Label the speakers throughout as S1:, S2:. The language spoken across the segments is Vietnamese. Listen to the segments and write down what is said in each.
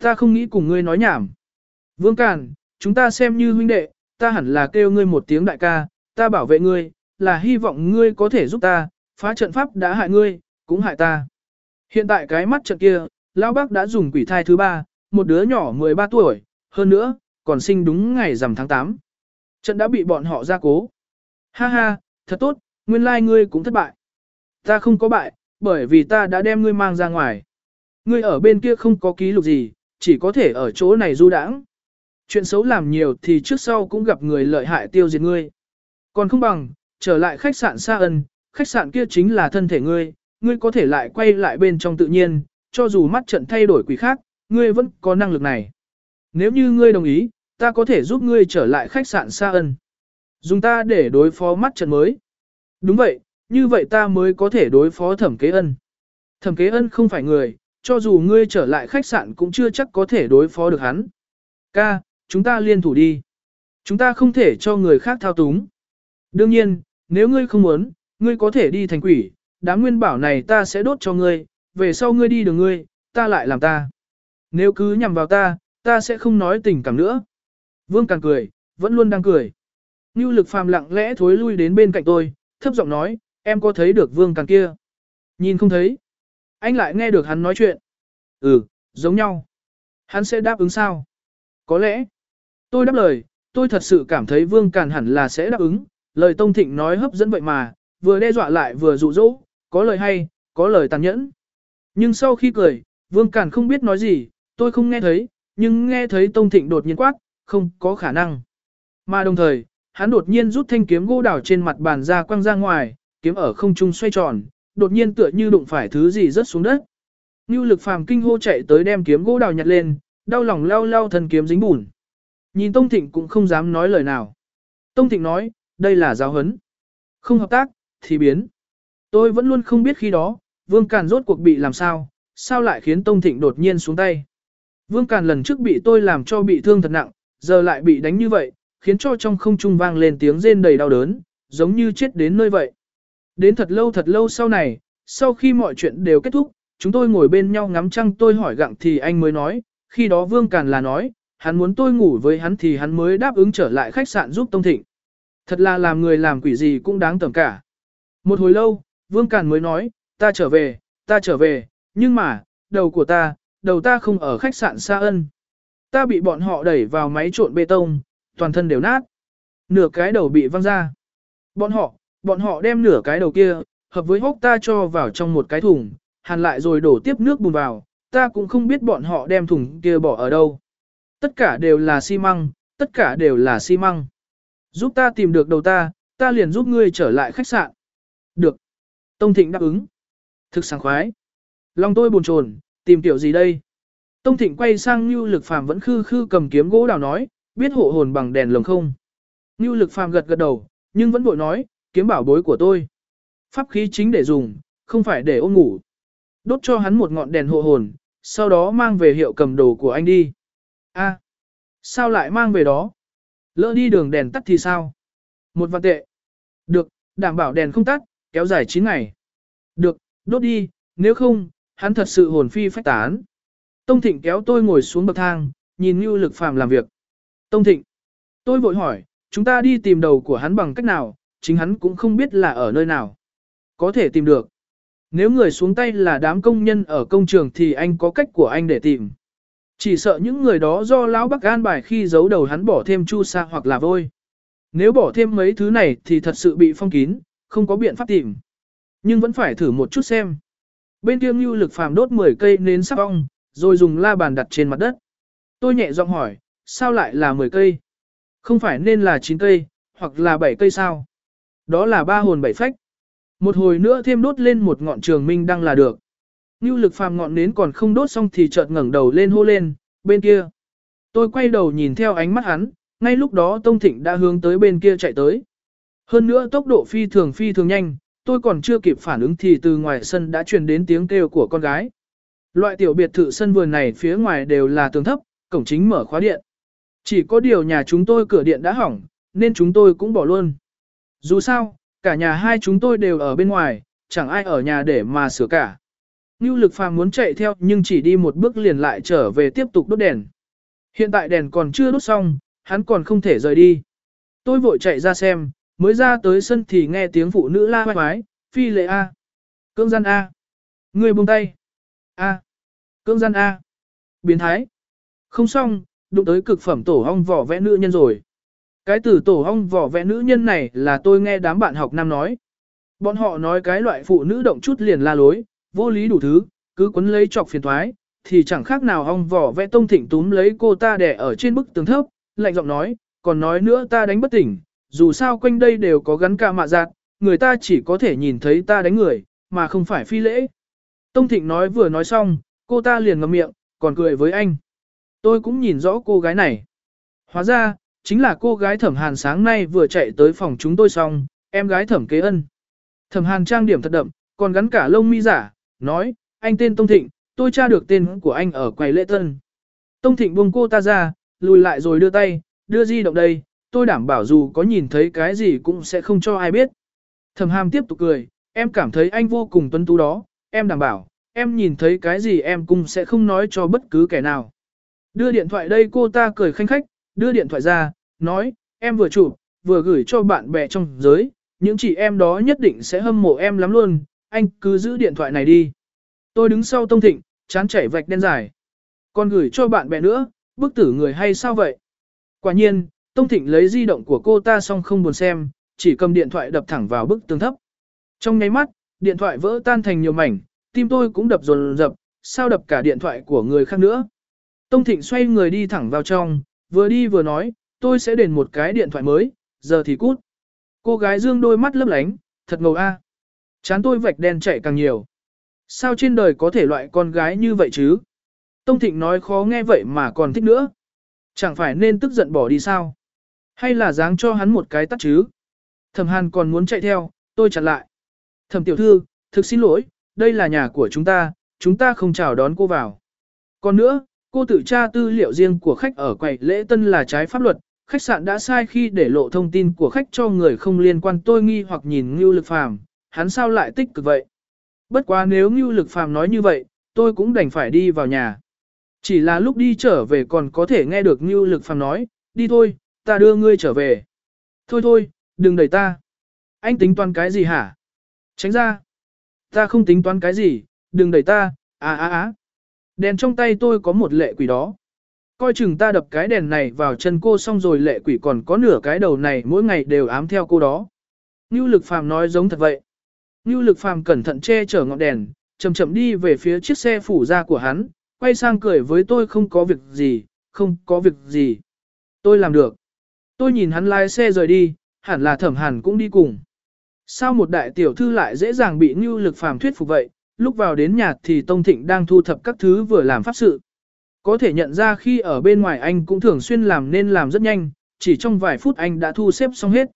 S1: Ta không nghĩ cùng ngươi nói nhảm. Vương Càn, chúng ta xem như huynh đệ, ta hẳn là kêu ngươi một tiếng đại ca, ta bảo vệ ngươi, là hy vọng ngươi có thể giúp ta, phá trận pháp đã hại ngươi, cũng hại ta. Hiện tại cái mắt trận kia, Lão Bác đã dùng quỷ thai thứ ba, một đứa nhỏ 13 tuổi, hơn nữa, còn sinh đúng ngày rằm tháng 8. Trận đã bị bọn họ ra cố. Ha ha, thật tốt, nguyên lai like ngươi cũng thất bại. Ta không có bại, bởi vì ta đã đem ngươi mang ra ngoài. Ngươi ở bên kia không có ký lục gì, chỉ có thể ở chỗ này du đãng. Chuyện xấu làm nhiều thì trước sau cũng gặp người lợi hại tiêu diệt ngươi. Còn không bằng, trở lại khách sạn Sa ân, khách sạn kia chính là thân thể ngươi, ngươi có thể lại quay lại bên trong tự nhiên, cho dù mắt trận thay đổi quỷ khác, ngươi vẫn có năng lực này. Nếu như ngươi đồng ý, ta có thể giúp ngươi trở lại khách sạn Sa ân. Dùng ta để đối phó mắt trận mới. Đúng vậy, như vậy ta mới có thể đối phó thẩm kế ân. Thẩm kế ân không phải người, cho dù ngươi trở lại khách sạn cũng chưa chắc có thể đối phó được hắn. Ca, chúng ta liên thủ đi. Chúng ta không thể cho người khác thao túng. Đương nhiên, nếu ngươi không muốn, ngươi có thể đi thành quỷ, đám nguyên bảo này ta sẽ đốt cho ngươi, về sau ngươi đi đường ngươi, ta lại làm ta. Nếu cứ nhằm vào ta, ta sẽ không nói tình cảm nữa. Vương càng cười, vẫn luôn đang cười. Ngưu lực phàm lặng lẽ thối lui đến bên cạnh tôi, thấp giọng nói, em có thấy được vương càng kia? Nhìn không thấy. Anh lại nghe được hắn nói chuyện. Ừ, giống nhau. Hắn sẽ đáp ứng sao? Có lẽ. Tôi đáp lời, tôi thật sự cảm thấy vương càn hẳn là sẽ đáp ứng. Lời Tông Thịnh nói hấp dẫn vậy mà, vừa đe dọa lại vừa dụ dỗ, có lời hay, có lời tàn nhẫn. Nhưng sau khi cười, vương càn không biết nói gì, tôi không nghe thấy, nhưng nghe thấy Tông Thịnh đột nhiên quát, không có khả năng. Mà đồng thời, hắn đột nhiên rút thanh kiếm gỗ đào trên mặt bàn ra quăng ra ngoài, kiếm ở không trung xoay tròn, đột nhiên tựa như đụng phải thứ gì rớt xuống đất. Nưu lực phàm kinh hô chạy tới đem kiếm gỗ đào nhặt lên, đau lòng lao lao thân kiếm dính bùn. Nhìn Tông Thịnh cũng không dám nói lời nào. Tông Thịnh nói, đây là giáo huấn, Không hợp tác, thì biến. Tôi vẫn luôn không biết khi đó, Vương Càn rốt cuộc bị làm sao, sao lại khiến Tông Thịnh đột nhiên xuống tay. Vương Càn lần trước bị tôi làm cho bị thương thật nặng, giờ lại bị đánh như vậy, khiến cho trong không trung vang lên tiếng rên đầy đau đớn, giống như chết đến nơi vậy. Đến thật lâu thật lâu sau này, sau khi mọi chuyện đều kết thúc, chúng tôi ngồi bên nhau ngắm trăng tôi hỏi gặng thì anh mới nói, khi đó Vương Càn là nói, hắn muốn tôi ngủ với hắn thì hắn mới đáp ứng trở lại khách sạn giúp Tông Thịnh. Thật là làm người làm quỷ gì cũng đáng tầm cả. Một hồi lâu, Vương Càn mới nói, ta trở về, ta trở về, nhưng mà, đầu của ta, đầu ta không ở khách sạn Sa Ân. Ta bị bọn họ đẩy vào máy trộn bê tông, toàn thân đều nát. Nửa cái đầu bị văng ra. Bọn họ, bọn họ đem nửa cái đầu kia, hợp với hốc ta cho vào trong một cái thùng, hàn lại rồi đổ tiếp nước bùn vào, ta cũng không biết bọn họ đem thùng kia bỏ ở đâu. Tất cả đều là xi măng, tất cả đều là xi măng. Giúp ta tìm được đầu ta, ta liền giúp ngươi trở lại khách sạn. Được. Tông Thịnh đáp ứng. Thực sảng khoái. Lòng tôi buồn chồn, tìm tiểu gì đây? Tông Thịnh quay sang Nưu Lực Phàm vẫn khư khư cầm kiếm gỗ đào nói, biết hộ hồn bằng đèn lồng không? Nưu Lực Phàm gật gật đầu, nhưng vẫn vội nói, kiếm bảo bối của tôi. Pháp khí chính để dùng, không phải để ôm ngủ. Đốt cho hắn một ngọn đèn hộ hồn, sau đó mang về hiệu cầm đồ của anh đi. A, sao lại mang về đó? Lỡ đi đường đèn tắt thì sao? Một vạn tệ. Được, đảm bảo đèn không tắt, kéo dài 9 ngày. Được, đốt đi, nếu không, hắn thật sự hồn phi phách tán. Tông Thịnh kéo tôi ngồi xuống bậc thang, nhìn Nưu Lực Phàm làm việc. Tông Thịnh, tôi vội hỏi, chúng ta đi tìm đầu của hắn bằng cách nào, chính hắn cũng không biết là ở nơi nào. Có thể tìm được. Nếu người xuống tay là đám công nhân ở công trường thì anh có cách của anh để tìm. Chỉ sợ những người đó do lão Bắc an bài khi giấu đầu hắn bỏ thêm chu sa hoặc là vôi. Nếu bỏ thêm mấy thứ này thì thật sự bị phong kín, không có biện pháp tìm. Nhưng vẫn phải thử một chút xem. Bên kia Ngưu Lực Phàm đốt 10 cây nến sắc ong, rồi dùng la bàn đặt trên mặt đất. Tôi nhẹ giọng hỏi, sao lại là 10 cây? Không phải nên là 9 cây, hoặc là 7 cây sao? Đó là ba hồn bảy phách. Một hồi nữa thêm đốt lên một ngọn trường minh đăng là được. Như lực phàm ngọn nến còn không đốt xong thì chợt ngẩng đầu lên hô lên, bên kia. Tôi quay đầu nhìn theo ánh mắt hắn, ngay lúc đó Tông Thịnh đã hướng tới bên kia chạy tới. Hơn nữa tốc độ phi thường phi thường nhanh, tôi còn chưa kịp phản ứng thì từ ngoài sân đã truyền đến tiếng kêu của con gái. Loại tiểu biệt thự sân vườn này phía ngoài đều là tường thấp, cổng chính mở khóa điện. Chỉ có điều nhà chúng tôi cửa điện đã hỏng, nên chúng tôi cũng bỏ luôn. Dù sao, cả nhà hai chúng tôi đều ở bên ngoài, chẳng ai ở nhà để mà sửa cả. Ngưu lực phàm muốn chạy theo nhưng chỉ đi một bước liền lại trở về tiếp tục đốt đèn. Hiện tại đèn còn chưa đốt xong, hắn còn không thể rời đi. Tôi vội chạy ra xem, mới ra tới sân thì nghe tiếng phụ nữ la hoài hoái, phi lệ A. Cưỡng gian A. Người buông tay. A. Cưỡng gian A. Biến thái. Không xong, đụng tới cực phẩm tổ hong vỏ vẽ nữ nhân rồi. Cái từ tổ hong vỏ vẽ nữ nhân này là tôi nghe đám bạn học nam nói. Bọn họ nói cái loại phụ nữ động chút liền la lối, vô lý đủ thứ, cứ quấn lấy chọc phiền thoái, thì chẳng khác nào hong vỏ vẽ tông thịnh túm lấy cô ta đè ở trên bức tường thấp, lạnh giọng nói, còn nói nữa ta đánh bất tỉnh, dù sao quanh đây đều có gắn ca mạ giạt, người ta chỉ có thể nhìn thấy ta đánh người, mà không phải phi lễ. Tông Thịnh nói vừa nói xong, cô ta liền ngậm miệng, còn cười với anh. Tôi cũng nhìn rõ cô gái này. Hóa ra, chính là cô gái thẩm hàn sáng nay vừa chạy tới phòng chúng tôi xong, em gái thẩm kế ân. Thẩm hàn trang điểm thật đậm, còn gắn cả lông mi giả, nói, anh tên Tông Thịnh, tôi tra được tên của anh ở quầy lễ tân. Tông Thịnh buông cô ta ra, lùi lại rồi đưa tay, đưa di động đây, tôi đảm bảo dù có nhìn thấy cái gì cũng sẽ không cho ai biết. Thẩm hàm tiếp tục cười, em cảm thấy anh vô cùng tuân tú đó, em đảm bảo, em nhìn thấy cái gì em cũng sẽ không nói cho bất cứ kẻ nào. Đưa điện thoại đây cô ta cười khanh khách, đưa điện thoại ra, nói, em vừa chụp, vừa gửi cho bạn bè trong giới, những chị em đó nhất định sẽ hâm mộ em lắm luôn, anh cứ giữ điện thoại này đi. Tôi đứng sau Tông Thịnh, chán chảy vạch đen dài. Còn gửi cho bạn bè nữa, bức tử người hay sao vậy? Quả nhiên, Tông Thịnh lấy di động của cô ta xong không buồn xem, chỉ cầm điện thoại đập thẳng vào bức tường thấp. Trong nháy mắt, điện thoại vỡ tan thành nhiều mảnh, tim tôi cũng đập dồn dập, sao đập cả điện thoại của người khác nữa. Tông Thịnh xoay người đi thẳng vào trong, vừa đi vừa nói, tôi sẽ đền một cái điện thoại mới, giờ thì cút. Cô gái dương đôi mắt lấp lánh, thật ngầu a. Chán tôi vạch đen chạy càng nhiều. Sao trên đời có thể loại con gái như vậy chứ? Tông Thịnh nói khó nghe vậy mà còn thích nữa. Chẳng phải nên tức giận bỏ đi sao? Hay là dáng cho hắn một cái tắt chứ? Thẩm Hàn còn muốn chạy theo, tôi chặn lại. Thẩm tiểu thư, thực xin lỗi, đây là nhà của chúng ta, chúng ta không chào đón cô vào. Còn nữa, cô tự tra tư liệu riêng của khách ở quầy lễ tân là trái pháp luật, khách sạn đã sai khi để lộ thông tin của khách cho người không liên quan tôi nghi hoặc nhìn Ngưu Lực Phàm, hắn sao lại tích cực vậy? Bất quá nếu Ngưu Lực Phàm nói như vậy, tôi cũng đành phải đi vào nhà. Chỉ là lúc đi trở về còn có thể nghe được Ngưu Lực Phàm nói, đi thôi, ta đưa ngươi trở về. Thôi thôi, đừng đẩy ta. Anh tính toán cái gì hả? Tránh ra. Ta không tính toán cái gì, đừng đẩy ta, à à à. Đèn trong tay tôi có một lệ quỷ đó. Coi chừng ta đập cái đèn này vào chân cô xong rồi lệ quỷ còn có nửa cái đầu này mỗi ngày đều ám theo cô đó. Ngưu lực phàm nói giống thật vậy. Ngưu lực phàm cẩn thận che chở ngọn đèn, chậm chậm đi về phía chiếc xe phủ ra của hắn, quay sang cười với tôi không có việc gì, không có việc gì. Tôi làm được. Tôi nhìn hắn lái xe rời đi, hẳn là thẩm hàn cũng đi cùng. Sao một đại tiểu thư lại dễ dàng bị ngưu lực phàm thuyết phục vậy, lúc vào đến nhà thì Tông Thịnh đang thu thập các thứ vừa làm pháp sự. Có thể nhận ra khi ở bên ngoài anh cũng thường xuyên làm nên làm rất nhanh, chỉ trong vài phút anh đã thu xếp xong hết.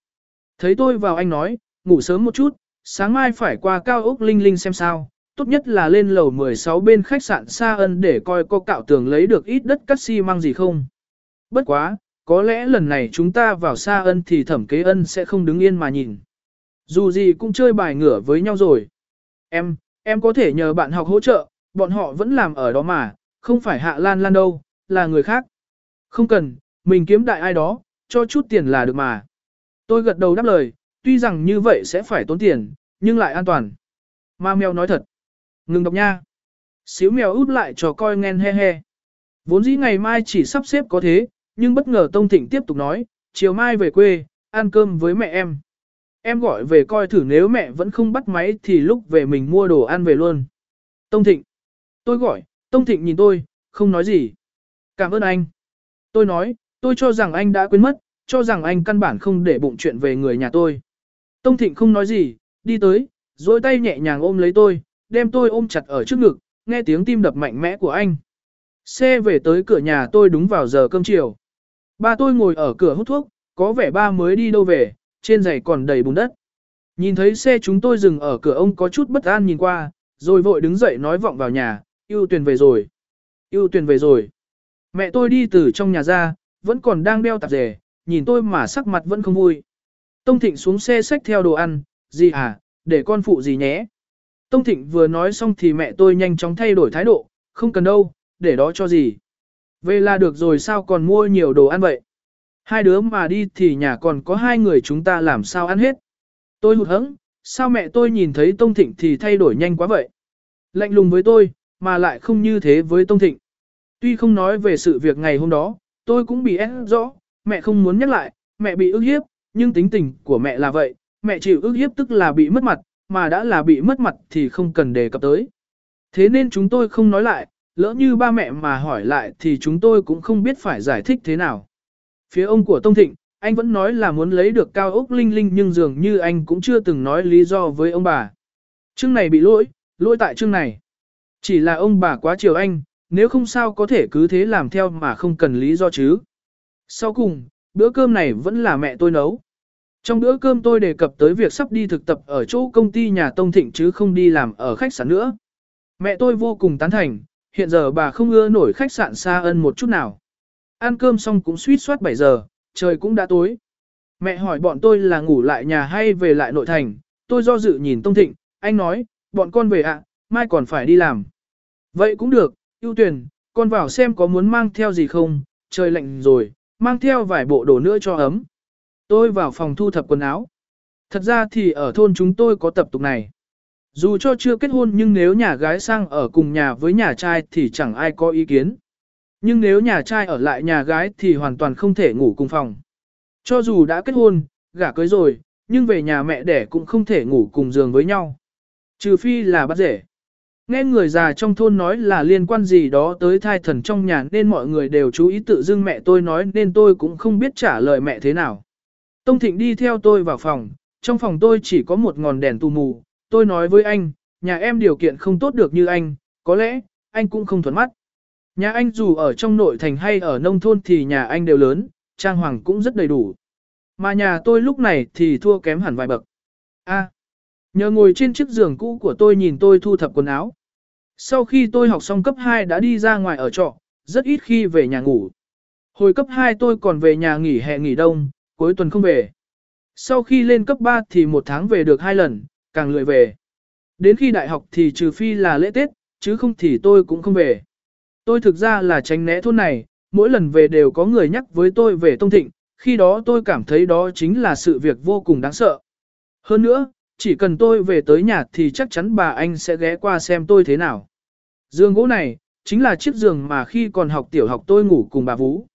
S1: Thấy tôi vào anh nói, ngủ sớm một chút, sáng mai phải qua cao ốc Linh Linh xem sao, tốt nhất là lên lầu 16 bên khách sạn Sa Ân để coi có cạo tường lấy được ít đất cắt xi măng gì không. Bất quá, có lẽ lần này chúng ta vào Sa Ân thì thẩm kế ân sẽ không đứng yên mà nhìn. Dù gì cũng chơi bài ngửa với nhau rồi. Em, em có thể nhờ bạn học hỗ trợ, bọn họ vẫn làm ở đó mà, không phải Hạ Lan Lan đâu, là người khác. Không cần, mình kiếm đại ai đó, cho chút tiền là được mà. Tôi gật đầu đáp lời, tuy rằng như vậy sẽ phải tốn tiền, nhưng lại an toàn. Ma mèo nói thật. Ngừng đọc nha. Xíu mèo út lại cho coi nghen he he. Vốn dĩ ngày mai chỉ sắp xếp có thế, nhưng bất ngờ Tông Thịnh tiếp tục nói, chiều mai về quê, ăn cơm với mẹ em. Em gọi về coi thử nếu mẹ vẫn không bắt máy thì lúc về mình mua đồ ăn về luôn. Tông Thịnh. Tôi gọi, Tông Thịnh nhìn tôi, không nói gì. Cảm ơn anh. Tôi nói, tôi cho rằng anh đã quên mất, cho rằng anh căn bản không để bụng chuyện về người nhà tôi. Tông Thịnh không nói gì, đi tới, dối tay nhẹ nhàng ôm lấy tôi, đem tôi ôm chặt ở trước ngực, nghe tiếng tim đập mạnh mẽ của anh. Xe về tới cửa nhà tôi đúng vào giờ cơm chiều. Ba tôi ngồi ở cửa hút thuốc, có vẻ ba mới đi đâu về, trên giày còn đầy bùn đất. Nhìn thấy xe chúng tôi dừng ở cửa ông có chút bất an nhìn qua, rồi vội đứng dậy nói vọng vào nhà, ưu tuyền về rồi. ưu tuyền về rồi. Mẹ tôi đi từ trong nhà ra, vẫn còn đang đeo tạp dề, nhìn tôi mà sắc mặt vẫn không vui. Tông Thịnh xuống xe xách theo đồ ăn, gì à, để con phụ gì nhé. Tông Thịnh vừa nói xong thì mẹ tôi nhanh chóng thay đổi thái độ, không cần đâu, để đó cho gì. Về là được rồi sao còn mua nhiều đồ ăn vậy. Hai đứa mà đi thì nhà còn có hai người chúng ta làm sao ăn hết. Tôi hụt hẫng, sao mẹ tôi nhìn thấy Tông Thịnh thì thay đổi nhanh quá vậy. Lạnh lùng với tôi, mà lại không như thế với Tông Thịnh. Tuy không nói về sự việc ngày hôm đó, tôi cũng bị ép rõ, mẹ không muốn nhắc lại, mẹ bị ức hiếp, nhưng tính tình của mẹ là vậy, mẹ chịu ức hiếp tức là bị mất mặt, mà đã là bị mất mặt thì không cần đề cập tới. Thế nên chúng tôi không nói lại, lỡ như ba mẹ mà hỏi lại thì chúng tôi cũng không biết phải giải thích thế nào. Phía ông của Tông Thịnh, anh vẫn nói là muốn lấy được cao ốc linh linh nhưng dường như anh cũng chưa từng nói lý do với ông bà. Chương này bị lỗi, lỗi tại chương này. Chỉ là ông bà quá chiều anh, nếu không sao có thể cứ thế làm theo mà không cần lý do chứ. Sau cùng, bữa cơm này vẫn là mẹ tôi nấu. Trong bữa cơm tôi đề cập tới việc sắp đi thực tập ở chỗ công ty nhà Tông Thịnh chứ không đi làm ở khách sạn nữa. Mẹ tôi vô cùng tán thành, hiện giờ bà không ưa nổi khách sạn xa ân một chút nào. Ăn cơm xong cũng suýt soát 7 giờ, trời cũng đã tối. Mẹ hỏi bọn tôi là ngủ lại nhà hay về lại nội thành, tôi do dự nhìn Tông Thịnh, anh nói, bọn con về ạ, mai còn phải đi làm. Vậy cũng được, ưu tuyển, con vào xem có muốn mang theo gì không, trời lạnh rồi, mang theo vài bộ đồ nữa cho ấm. Tôi vào phòng thu thập quần áo. Thật ra thì ở thôn chúng tôi có tập tục này. Dù cho chưa kết hôn nhưng nếu nhà gái sang ở cùng nhà với nhà trai thì chẳng ai có ý kiến. Nhưng nếu nhà trai ở lại nhà gái thì hoàn toàn không thể ngủ cùng phòng. Cho dù đã kết hôn, gả cưới rồi, nhưng về nhà mẹ đẻ cũng không thể ngủ cùng giường với nhau. Trừ phi là bắt rể. Nghe người già trong thôn nói là liên quan gì đó tới thai thần trong nhà nên mọi người đều chú ý tự dưng mẹ tôi nói nên tôi cũng không biết trả lời mẹ thế nào. Tông Thịnh đi theo tôi vào phòng, trong phòng tôi chỉ có một ngọn đèn tù mù, tôi nói với anh, nhà em điều kiện không tốt được như anh, có lẽ, anh cũng không thuận mắt. Nhà anh dù ở trong nội thành hay ở nông thôn thì nhà anh đều lớn, trang hoàng cũng rất đầy đủ. Mà nhà tôi lúc này thì thua kém hẳn vài bậc. A, nhờ ngồi trên chiếc giường cũ của tôi nhìn tôi thu thập quần áo. Sau khi tôi học xong cấp 2 đã đi ra ngoài ở trọ, rất ít khi về nhà ngủ. Hồi cấp 2 tôi còn về nhà nghỉ hè nghỉ đông, cuối tuần không về. Sau khi lên cấp 3 thì một tháng về được hai lần, càng lười về. Đến khi đại học thì trừ phi là lễ Tết, chứ không thì tôi cũng không về. Tôi thực ra là tránh né thôn này, mỗi lần về đều có người nhắc với tôi về Tông Thịnh, khi đó tôi cảm thấy đó chính là sự việc vô cùng đáng sợ. Hơn nữa, chỉ cần tôi về tới nhà thì chắc chắn bà anh sẽ ghé qua xem tôi thế nào. Giường gỗ này, chính là chiếc giường mà khi còn học tiểu học tôi ngủ cùng bà Vũ.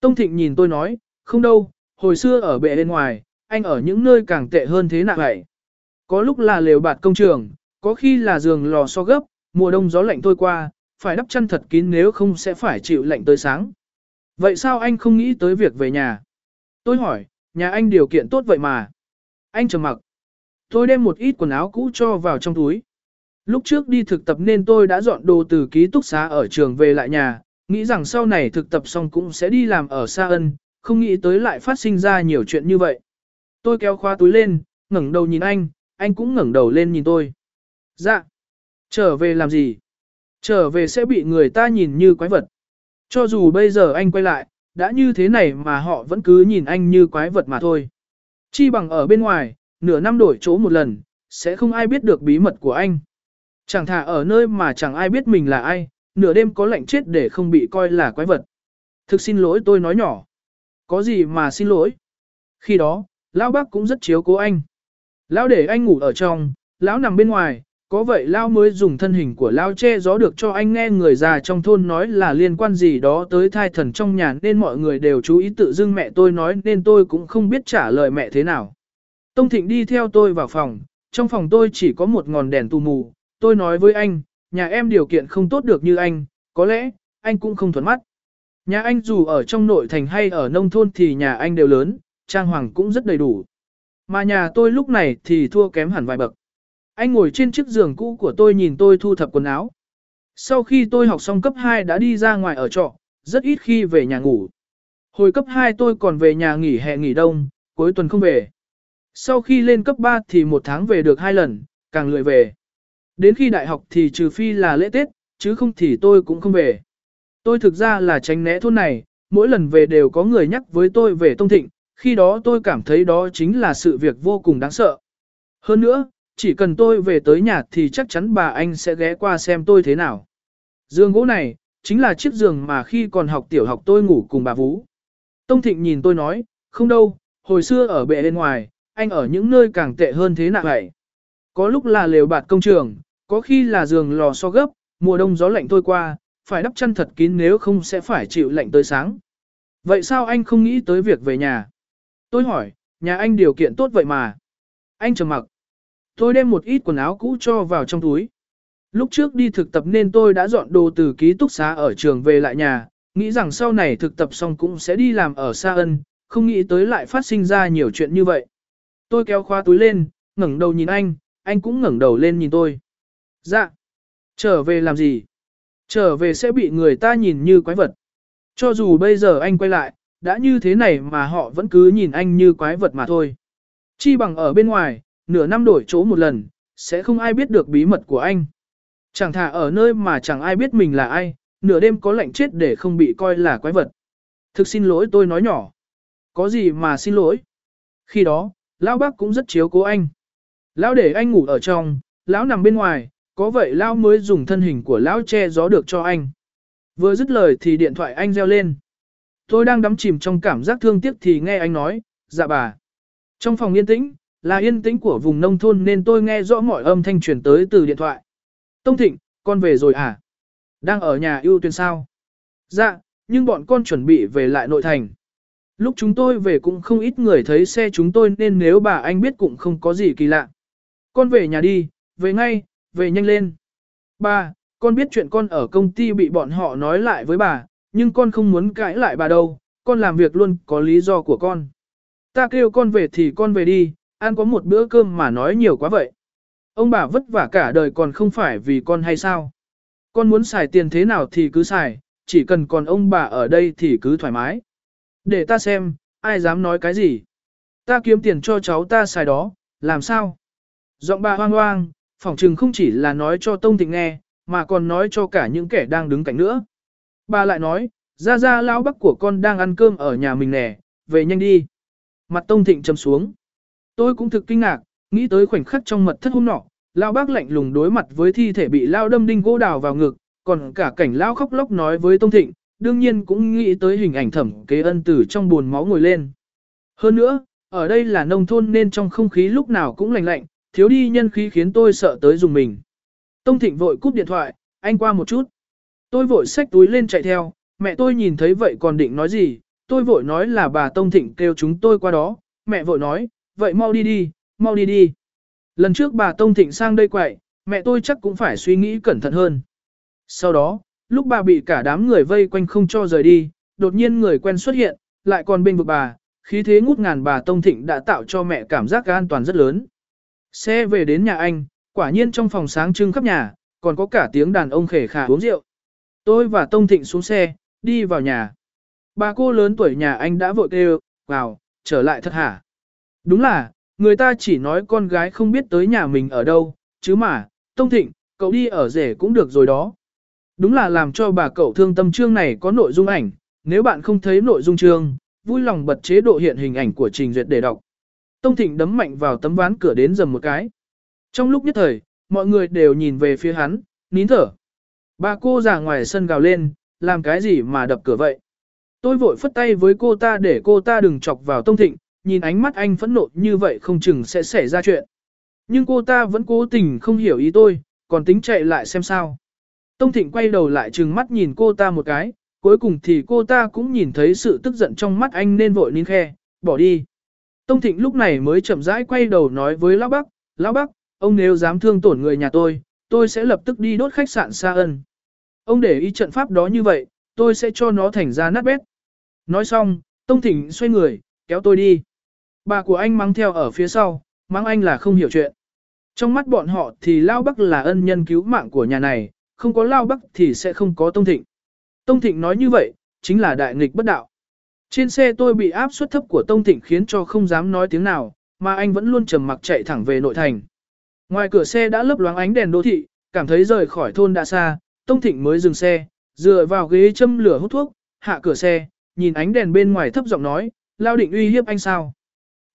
S1: Tông Thịnh nhìn tôi nói, không đâu, hồi xưa ở bệ bên ngoài, anh ở những nơi càng tệ hơn thế nào vậy? Có lúc là lều bạt công trường, có khi là giường lò so gấp, mùa đông gió lạnh tôi qua, phải đắp chăn thật kín nếu không sẽ phải chịu lạnh tới sáng. Vậy sao anh không nghĩ tới việc về nhà? Tôi hỏi, nhà anh điều kiện tốt vậy mà. Anh trầm mặc. Tôi đem một ít quần áo cũ cho vào trong túi. Lúc trước đi thực tập nên tôi đã dọn đồ từ ký túc xá ở trường về lại nhà, nghĩ rằng sau này thực tập xong cũng sẽ đi làm ở Sa Ân, không nghĩ tới lại phát sinh ra nhiều chuyện như vậy. Tôi kéo khóa túi lên, ngẩng đầu nhìn anh, anh cũng ngẩng đầu lên nhìn tôi. Dạ. Trở về làm gì? Trở về sẽ bị người ta nhìn như quái vật. Cho dù bây giờ anh quay lại, đã như thế này mà họ vẫn cứ nhìn anh như quái vật mà thôi. Chi bằng ở bên ngoài, nửa năm đổi chỗ một lần, sẽ không ai biết được bí mật của anh. Chẳng thà ở nơi mà chẳng ai biết mình là ai, nửa đêm có lệnh chết để không bị coi là quái vật. Thực xin lỗi tôi nói nhỏ. Có gì mà xin lỗi. Khi đó, lão bác cũng rất chiếu cố anh. Lão để anh ngủ ở trong, lão nằm bên ngoài, có vậy lão mới dùng thân hình của lão che gió được cho anh nghe người già trong thôn nói là liên quan gì đó tới thai thần trong nhà nên mọi người đều chú ý tự dưng mẹ tôi nói nên tôi cũng không biết trả lời mẹ thế nào. Tông Thịnh đi theo tôi vào phòng, trong phòng tôi chỉ có một ngọn đèn tù mù, tôi nói với anh, nhà em điều kiện không tốt được như anh, có lẽ, anh cũng không thuận mắt. Nhà anh dù ở trong nội thành hay ở nông thôn thì nhà anh đều lớn, trang hoàng cũng rất đầy đủ. Mà nhà tôi lúc này thì thua kém hẳn vài bậc. Anh ngồi trên chiếc giường cũ của tôi nhìn tôi thu thập quần áo. Sau khi tôi học xong cấp 2 đã đi ra ngoài ở trọ, rất ít khi về nhà ngủ. Hồi cấp 2 tôi còn về nhà nghỉ hè nghỉ đông, cuối tuần không về. Sau khi lên cấp 3 thì một tháng về được hai lần, càng lười về. Đến khi đại học thì trừ phi là lễ Tết, chứ không thì tôi cũng không về. Tôi thực ra là tránh né thôn này, mỗi lần về đều có người nhắc với tôi về Tông Thịnh, khi đó tôi cảm thấy đó chính là sự việc vô cùng đáng sợ. Hơn nữa, chỉ cần tôi về tới nhà thì chắc chắn bà anh sẽ ghé qua xem tôi thế nào. Giường gỗ này, chính là chiếc giường mà khi còn học tiểu học tôi ngủ cùng bà Vũ. Tông Thịnh nhìn tôi nói, không đâu, hồi xưa ở bệ bên ngoài, anh ở những nơi càng tệ hơn thế nào vậy. Có lúc là lều bạt công trường, có khi là giường lò so gấp, mùa đông gió lạnh tôi qua, phải đắp chăn thật kín nếu không sẽ phải chịu lạnh tới sáng. Vậy sao anh không nghĩ tới việc về nhà? Tôi hỏi, nhà anh điều kiện tốt vậy mà. Anh trầm mặc. Tôi đem một ít quần áo cũ cho vào trong túi. Lúc trước đi thực tập nên tôi đã dọn đồ từ ký túc xá ở trường về lại nhà, nghĩ rằng sau này thực tập xong cũng sẽ đi làm ở Sa Ân, không nghĩ tới lại phát sinh ra nhiều chuyện như vậy. Tôi kéo khóa túi lên, ngẩng đầu nhìn anh, anh cũng ngẩng đầu lên nhìn tôi. Dạ. Trở về làm gì? Trở về sẽ bị người ta nhìn như quái vật. Cho dù bây giờ anh quay lại, đã như thế này mà họ vẫn cứ nhìn anh như quái vật mà thôi. Chi bằng ở bên ngoài, nửa năm đổi chỗ một lần, sẽ không ai biết được bí mật của anh. Chẳng thà ở nơi mà chẳng ai biết mình là ai, nửa đêm có lệnh chết để không bị coi là quái vật. Thực xin lỗi tôi nói nhỏ. Có gì mà xin lỗi. Khi đó, lão bác cũng rất chiếu cố anh. Lão để anh ngủ ở trong, lão nằm bên ngoài, có vậy lão mới dùng thân hình của lão che gió được cho anh. Vừa dứt lời thì điện thoại anh reo lên. Tôi đang đắm chìm trong cảm giác thương tiếc thì nghe anh nói, dạ bà. Trong phòng yên tĩnh, là yên tĩnh của vùng nông thôn nên tôi nghe rõ mọi âm thanh truyền tới từ điện thoại. Tông Thịnh, con về rồi à? Đang ở nhà ưu tuyên sao? Dạ, nhưng bọn con chuẩn bị về lại nội thành. Lúc chúng tôi về cũng không ít người thấy xe chúng tôi nên nếu bà anh biết cũng không có gì kỳ lạ. Con về nhà đi, về ngay, về nhanh lên. Ba, con biết chuyện con ở công ty bị bọn họ nói lại với bà, nhưng con không muốn cãi lại bà đâu, con làm việc luôn có lý do của con. Ta kêu con về thì con về đi, ăn có một bữa cơm mà nói nhiều quá vậy. Ông bà vất vả cả đời còn không phải vì con hay sao? Con muốn xài tiền thế nào thì cứ xài, chỉ cần còn ông bà ở đây thì cứ thoải mái. Để ta xem, ai dám nói cái gì? Ta kiếm tiền cho cháu ta xài đó, làm sao? Giọng bà hoang hoang, phỏng chừng không chỉ là nói cho Tông Thịnh nghe, mà còn nói cho cả những kẻ đang đứng cạnh nữa. Bà lại nói, ra ra lão bắc của con đang ăn cơm ở nhà mình nè, về nhanh đi. Mặt Tông Thịnh châm xuống. Tôi cũng thực kinh ngạc, nghĩ tới khoảnh khắc trong mật thất hôm nọ, lão bác lạnh lùng đối mặt với thi thể bị lao đâm đinh gỗ đào vào ngực, còn cả cảnh lão khóc lóc nói với Tông Thịnh, đương nhiên cũng nghĩ tới hình ảnh thẩm kế ân tử trong buồn máu ngồi lên. Hơn nữa, ở đây là nông thôn nên trong không khí lúc nào cũng lạnh lạnh, thiếu đi nhân khí khiến tôi sợ tới dùng mình. Tông Thịnh vội cúp điện thoại, anh qua một chút. Tôi vội xách túi lên chạy theo, mẹ tôi nhìn thấy vậy còn định nói gì, tôi vội nói là bà Tông Thịnh kêu chúng tôi qua đó, mẹ vội nói, vậy mau đi đi, mau đi đi. Lần trước bà Tông Thịnh sang đây quậy, mẹ tôi chắc cũng phải suy nghĩ cẩn thận hơn. Sau đó, lúc bà bị cả đám người vây quanh không cho rời đi, đột nhiên người quen xuất hiện, lại còn bên vực bà, khí thế ngút ngàn bà Tông Thịnh đã tạo cho mẹ cảm giác an toàn rất lớn. Xe về đến nhà anh, quả nhiên trong phòng sáng trưng khắp nhà, còn có cả tiếng đàn ông khể khả uống rượu. Tôi và Tông Thịnh xuống xe, đi vào nhà. Bà cô lớn tuổi nhà anh đã vội kêu, vào, trở lại thật hả? Đúng là, người ta chỉ nói con gái không biết tới nhà mình ở đâu, chứ mà, Tông Thịnh, cậu đi ở rể cũng được rồi đó. Đúng là làm cho bà cậu thương tâm chương này có nội dung ảnh, nếu bạn không thấy nội dung chương, vui lòng bật chế độ hiện hình ảnh của trình duyệt để đọc. Tông Thịnh đấm mạnh vào tấm ván cửa đến dầm một cái. Trong lúc nhất thời, mọi người đều nhìn về phía hắn, nín thở. Bà cô già ngoài sân gào lên, làm cái gì mà đập cửa vậy? Tôi vội phất tay với cô ta để cô ta đừng chọc vào Tông Thịnh, nhìn ánh mắt anh phẫn nộ như vậy không chừng sẽ xảy ra chuyện. Nhưng cô ta vẫn cố tình không hiểu ý tôi, còn tính chạy lại xem sao. Tông Thịnh quay đầu lại trừng mắt nhìn cô ta một cái, cuối cùng thì cô ta cũng nhìn thấy sự tức giận trong mắt anh nên vội nín khe, bỏ đi. Tông Thịnh lúc này mới chậm rãi quay đầu nói với Lão Bắc, Lão Bắc, ông nếu dám thương tổn người nhà tôi, tôi sẽ lập tức đi đốt khách sạn Sa Ân. Ông để ý trận pháp đó như vậy, tôi sẽ cho nó thành ra nát bét. Nói xong, Tông Thịnh xoay người, kéo tôi đi. Bà của anh mắng theo ở phía sau, mắng anh là không hiểu chuyện. Trong mắt bọn họ thì Lao Bắc là ân nhân cứu mạng của nhà này, không có Lao Bắc thì sẽ không có Tông Thịnh. Tông Thịnh nói như vậy, chính là đại nghịch bất đạo. Trên xe tôi bị áp suất thấp của Tông Thịnh khiến cho không dám nói tiếng nào, mà anh vẫn luôn trầm mặc chạy thẳng về nội thành. Ngoài cửa xe đã lấp loáng ánh đèn đô thị, cảm thấy rời khỏi thôn đã xa, Tông Thịnh mới dừng xe, dựa vào ghế châm lửa hút thuốc, hạ cửa xe, nhìn ánh đèn bên ngoài thấp giọng nói, lao định uy hiếp anh sao.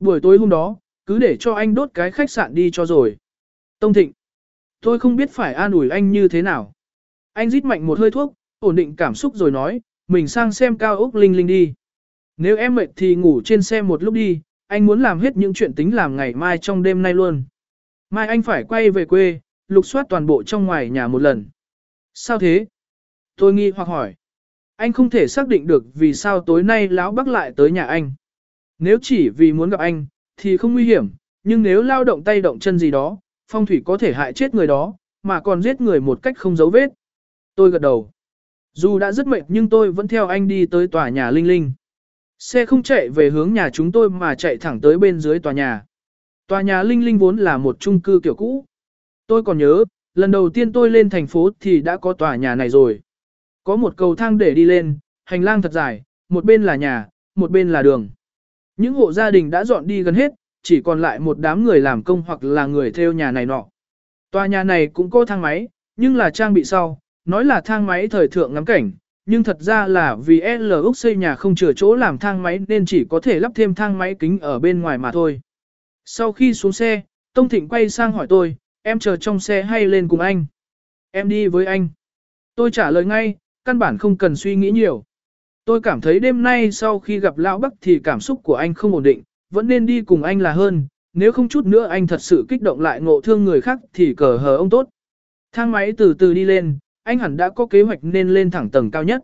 S1: Buổi tối hôm đó, cứ để cho anh đốt cái khách sạn đi cho rồi. Tông Thịnh. Tôi không biết phải an ủi anh như thế nào. Anh rít mạnh một hơi thuốc, ổn định cảm xúc rồi nói, mình sang xem cao ốc linh linh đi. Nếu em mệt thì ngủ trên xe một lúc đi, anh muốn làm hết những chuyện tính làm ngày mai trong đêm nay luôn. Mai anh phải quay về quê, lục soát toàn bộ trong ngoài nhà một lần. Sao thế? Tôi nghi hoặc hỏi. Anh không thể xác định được vì sao tối nay lão bắc lại tới nhà anh. Nếu chỉ vì muốn gặp anh, thì không nguy hiểm, nhưng nếu lao động tay động chân gì đó, phong thủy có thể hại chết người đó, mà còn giết người một cách không dấu vết. Tôi gật đầu. Dù đã rất mệt nhưng tôi vẫn theo anh đi tới tòa nhà Linh Linh. Xe không chạy về hướng nhà chúng tôi mà chạy thẳng tới bên dưới tòa nhà. Tòa nhà Linh Linh vốn là một chung cư kiểu cũ. Tôi còn nhớ, lần đầu tiên tôi lên thành phố thì đã có tòa nhà này rồi. Có một cầu thang để đi lên, hành lang thật dài, một bên là nhà, một bên là đường. Những hộ gia đình đã dọn đi gần hết, chỉ còn lại một đám người làm công hoặc là người theo nhà này nọ. Tòa nhà này cũng có thang máy, nhưng là trang bị sau, nói là thang máy thời thượng ngắm cảnh, nhưng thật ra là vì L Úc xây nhà không chừa chỗ làm thang máy nên chỉ có thể lắp thêm thang máy kính ở bên ngoài mà thôi. Sau khi xuống xe, Tông Thịnh quay sang hỏi tôi, em chờ trong xe hay lên cùng anh? Em đi với anh. Tôi trả lời ngay, căn bản không cần suy nghĩ nhiều. Tôi cảm thấy đêm nay sau khi gặp Lão Bắc thì cảm xúc của anh không ổn định, vẫn nên đi cùng anh là hơn, nếu không chút nữa anh thật sự kích động lại ngộ thương người khác thì cờ hờ ông tốt. Thang máy từ từ đi lên, anh hẳn đã có kế hoạch nên lên thẳng tầng cao nhất.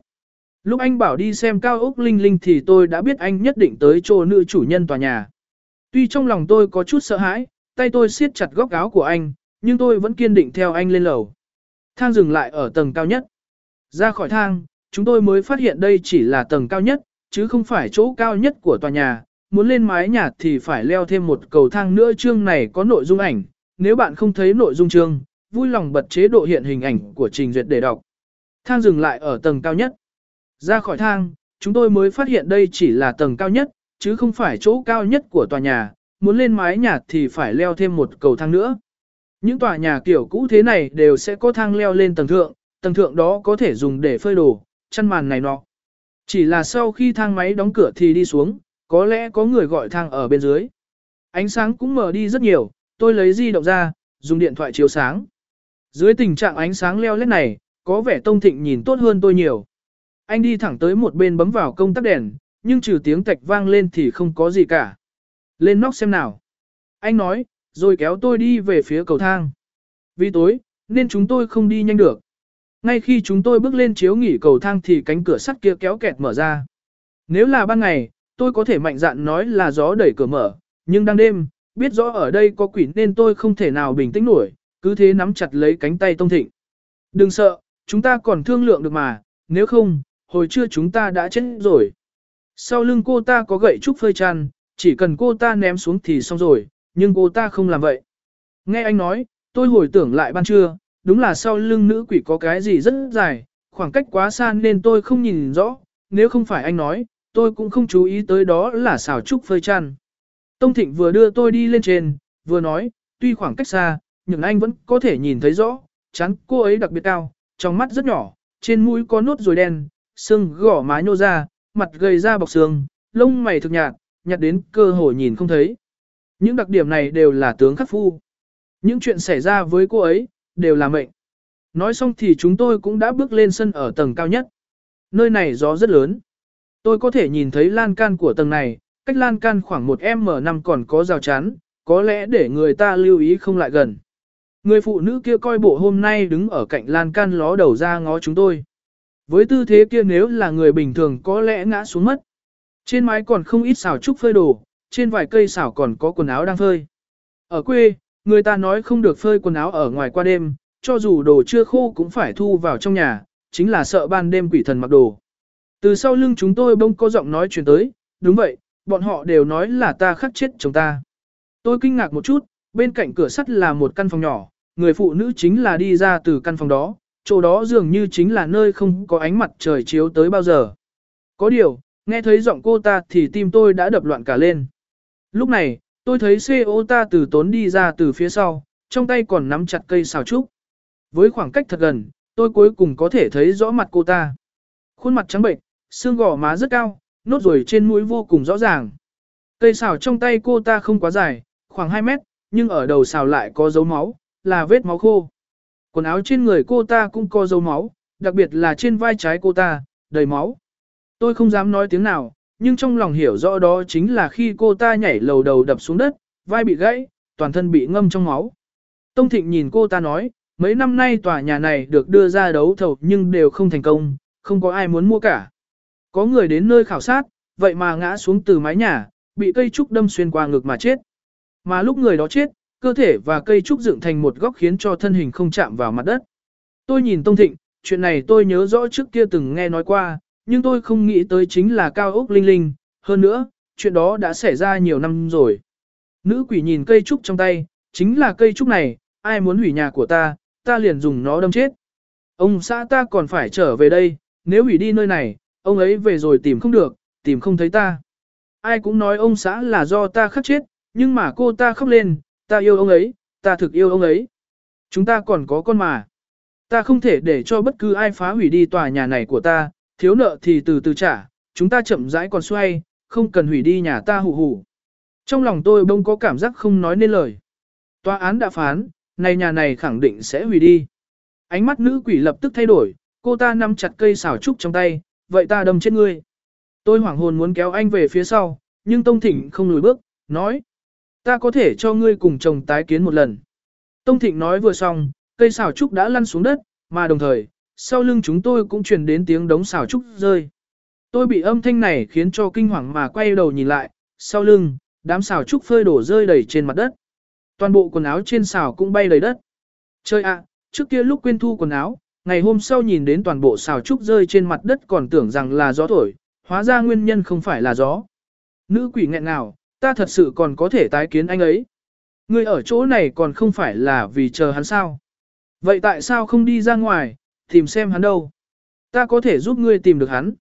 S1: Lúc anh bảo đi xem cao ốc linh linh thì tôi đã biết anh nhất định tới chỗ nữ chủ nhân tòa nhà. Tuy trong lòng tôi có chút sợ hãi, tay tôi siết chặt góc áo của anh, nhưng tôi vẫn kiên định theo anh lên lầu. Thang dừng lại ở tầng cao nhất. Ra khỏi thang, chúng tôi mới phát hiện đây chỉ là tầng cao nhất, chứ không phải chỗ cao nhất của tòa nhà. Muốn lên mái nhà thì phải leo thêm một cầu thang nữa chương này có nội dung ảnh. Nếu bạn không thấy nội dung chương, vui lòng bật chế độ hiện hình ảnh của trình duyệt để đọc. Thang dừng lại ở tầng cao nhất. Ra khỏi thang, chúng tôi mới phát hiện đây chỉ là tầng cao nhất, chứ không phải chỗ cao nhất của tòa nhà. Muốn lên mái nhà thì phải leo thêm một cầu thang nữa. Những tòa nhà kiểu cũ thế này đều sẽ có thang leo lên tầng thượng, tầng thượng đó có thể dùng để phơi đồ, chăn màn này nọ. Chỉ là sau khi thang máy đóng cửa thì đi xuống, có lẽ có người gọi thang ở bên dưới. Ánh sáng cũng mở đi rất nhiều, tôi lấy di động ra, dùng điện thoại chiếu sáng. Dưới tình trạng ánh sáng leo lét này, có vẻ Tông Thịnh nhìn tốt hơn tôi nhiều. Anh đi thẳng tới một bên bấm vào công tắc đèn, nhưng trừ tiếng tạch vang lên thì không có gì cả. Lên nóc xem nào. Anh nói, rồi kéo tôi đi về phía cầu thang. Vì tối, nên chúng tôi không đi nhanh được. Ngay khi chúng tôi bước lên chiếu nghỉ cầu thang thì cánh cửa sắt kia kéo kẹt mở ra. Nếu là ban ngày, tôi có thể mạnh dạn nói là gió đẩy cửa mở, nhưng đang đêm, biết rõ ở đây có quỷ nên tôi không thể nào bình tĩnh nổi, cứ thế nắm chặt lấy cánh tay Tông Thịnh. Đừng sợ, chúng ta còn thương lượng được mà, nếu không, hồi trưa chúng ta đã chết rồi. Sau lưng cô ta có gậy trúc phơi chăn, chỉ cần cô ta ném xuống thì xong rồi, nhưng cô ta không làm vậy. Nghe anh nói, tôi hồi tưởng lại ban trưa, đúng là sau lưng nữ quỷ có cái gì rất dài, khoảng cách quá xa nên tôi không nhìn rõ, nếu không phải anh nói, tôi cũng không chú ý tới đó là xào trúc phơi chăn. Tông Thịnh vừa đưa tôi đi lên trên, vừa nói, tuy khoảng cách xa, nhưng anh vẫn có thể nhìn thấy rõ, Chán, cô ấy đặc biệt cao, trong mắt rất nhỏ, trên mũi có nốt ruồi đen, xương gỏ má nhô ra, mặt gầy ra bọc xương, lông mày thực nhạt, nhạt đến cơ hội nhìn không thấy. Những đặc điểm này đều là tướng khắc phu. Những chuyện xảy ra với cô ấy, đều là mệnh. Nói xong thì chúng tôi cũng đã bước lên sân ở tầng cao nhất. Nơi này gió rất lớn. Tôi có thể nhìn thấy lan can của tầng này, cách lan can khoảng 1 m5 còn có rào chắn, có lẽ để người ta lưu ý không lại gần. Người phụ nữ kia coi bộ hôm nay đứng ở cạnh lan can ló đầu ra ngó chúng tôi. Với tư thế kia nếu là người bình thường có lẽ ngã xuống mất. Trên mái còn không ít xào trúc phơi đồ, trên vài cây xảo còn có quần áo đang phơi. Ở quê, người ta nói không được phơi quần áo ở ngoài qua đêm, cho dù đồ chưa khô cũng phải thu vào trong nhà, chính là sợ ban đêm quỷ thần mặc đồ. Từ sau lưng chúng tôi bông có giọng nói chuyển tới, đúng vậy, bọn họ đều nói là ta khắc chết chồng ta. Tôi kinh ngạc một chút, bên cạnh cửa sắt là một căn phòng nhỏ, người phụ nữ chính là đi ra từ căn phòng đó, chỗ đó dường như chính là nơi không có ánh mặt trời chiếu tới bao giờ. Có điều, nghe thấy giọng cô ta thì tim tôi đã đập loạn cả lên. Lúc này, tôi thấy xe ô ta từ tốn đi ra từ phía sau, trong tay còn nắm chặt cây xào trúc. Với khoảng cách thật gần, tôi cuối cùng có thể thấy rõ mặt cô ta. Khuôn mặt trắng bệnh, xương gò má rất cao, nốt ruồi trên mũi vô cùng rõ ràng. Cây xào trong tay cô ta không quá dài, khoảng 2 mét, nhưng ở đầu xào lại có dấu máu, là vết máu khô. Quần áo trên người cô ta cũng có dấu máu, đặc biệt là trên vai trái cô ta, đầy máu. Tôi không dám nói tiếng nào, nhưng trong lòng hiểu rõ đó chính là khi cô ta nhảy lầu đầu đập xuống đất, vai bị gãy, toàn thân bị ngâm trong máu. Tông Thịnh nhìn cô ta nói, mấy năm nay tòa nhà này được đưa ra đấu thầu nhưng đều không thành công, không có ai muốn mua cả. Có người đến nơi khảo sát, vậy mà ngã xuống từ mái nhà, bị cây trúc đâm xuyên qua ngực mà chết. Mà lúc người đó chết, cơ thể và cây trúc dựng thành một góc khiến cho thân hình không chạm vào mặt đất. Tôi nhìn Tông Thịnh, chuyện này tôi nhớ rõ trước kia từng nghe nói qua, nhưng tôi không nghĩ tới chính là cao ốc linh linh, hơn nữa, chuyện đó đã xảy ra nhiều năm rồi. Nữ quỷ nhìn cây trúc trong tay, chính là cây trúc này, ai muốn hủy nhà của ta, ta liền dùng nó đâm chết. Ông xã ta còn phải trở về đây, nếu hủy đi nơi này, ông ấy về rồi tìm không được, tìm không thấy ta. Ai cũng nói ông xã là do ta khắc chết, nhưng mà cô ta khóc lên, ta yêu ông ấy, ta thực yêu ông ấy. Chúng ta còn có con mà. Ta không thể để cho bất cứ ai phá hủy đi tòa nhà này của ta, thiếu nợ thì từ từ trả, chúng ta chậm rãi còn xoay, không cần hủy đi nhà ta hù hù. Trong lòng tôi bông có cảm giác không nói nên lời. Tòa án đã phán, này nhà này khẳng định sẽ hủy đi. Ánh mắt nữ quỷ lập tức thay đổi, cô ta nắm chặt cây xảo trúc trong tay, vậy ta đâm chết ngươi. Tôi hoảng hồn muốn kéo anh về phía sau, nhưng Tông Thịnh không lùi bước, nói. Ta có thể cho ngươi cùng chồng tái kiến một lần. Tông Thịnh nói vừa xong, cây xảo trúc đã lăn xuống đất, mà đồng thời, sau lưng chúng tôi cũng truyền đến tiếng đống xào trúc rơi. Tôi bị âm thanh này khiến cho kinh hoàng mà quay đầu nhìn lại, sau lưng, đám xào trúc phơi đổ rơi đầy trên mặt đất. Toàn bộ quần áo trên xào cũng bay đầy đất. Chơi ạ, trước kia lúc quên thu quần áo, ngày hôm sau nhìn đến toàn bộ xào trúc rơi trên mặt đất còn tưởng rằng là gió thổi, hóa ra nguyên nhân không phải là gió. Nữ quỷ nghẹn nào, ta thật sự còn có thể tái kiến anh ấy. Người ở chỗ này còn không phải là vì chờ hắn sao. Vậy tại sao không đi ra ngoài, tìm xem hắn đâu? Ta có thể giúp ngươi tìm được hắn.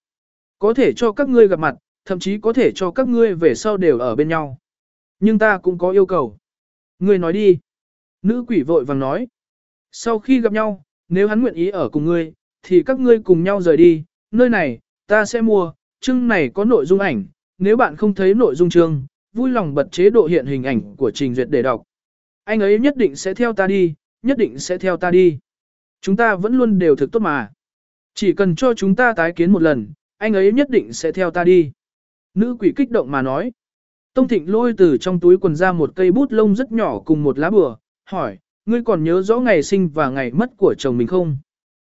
S1: Có thể cho các ngươi gặp mặt, thậm chí có thể cho các ngươi về sau đều ở bên nhau. Nhưng ta cũng có yêu cầu. Ngươi nói đi. Nữ quỷ vội vàng nói. Sau khi gặp nhau, nếu hắn nguyện ý ở cùng ngươi, thì các ngươi cùng nhau rời đi. Nơi này, ta sẽ mua, chương này có nội dung ảnh. Nếu bạn không thấy nội dung chương, vui lòng bật chế độ hiện hình ảnh của trình duyệt để đọc. Anh ấy nhất định sẽ theo ta đi, nhất định sẽ theo ta đi. Chúng ta vẫn luôn đều thực tốt mà. Chỉ cần cho chúng ta tái kiến một lần, anh ấy nhất định sẽ theo ta đi. Nữ quỷ kích động mà nói. Tông Thịnh lôi từ trong túi quần ra một cây bút lông rất nhỏ cùng một lá bừa, hỏi, ngươi còn nhớ rõ ngày sinh và ngày mất của chồng mình không?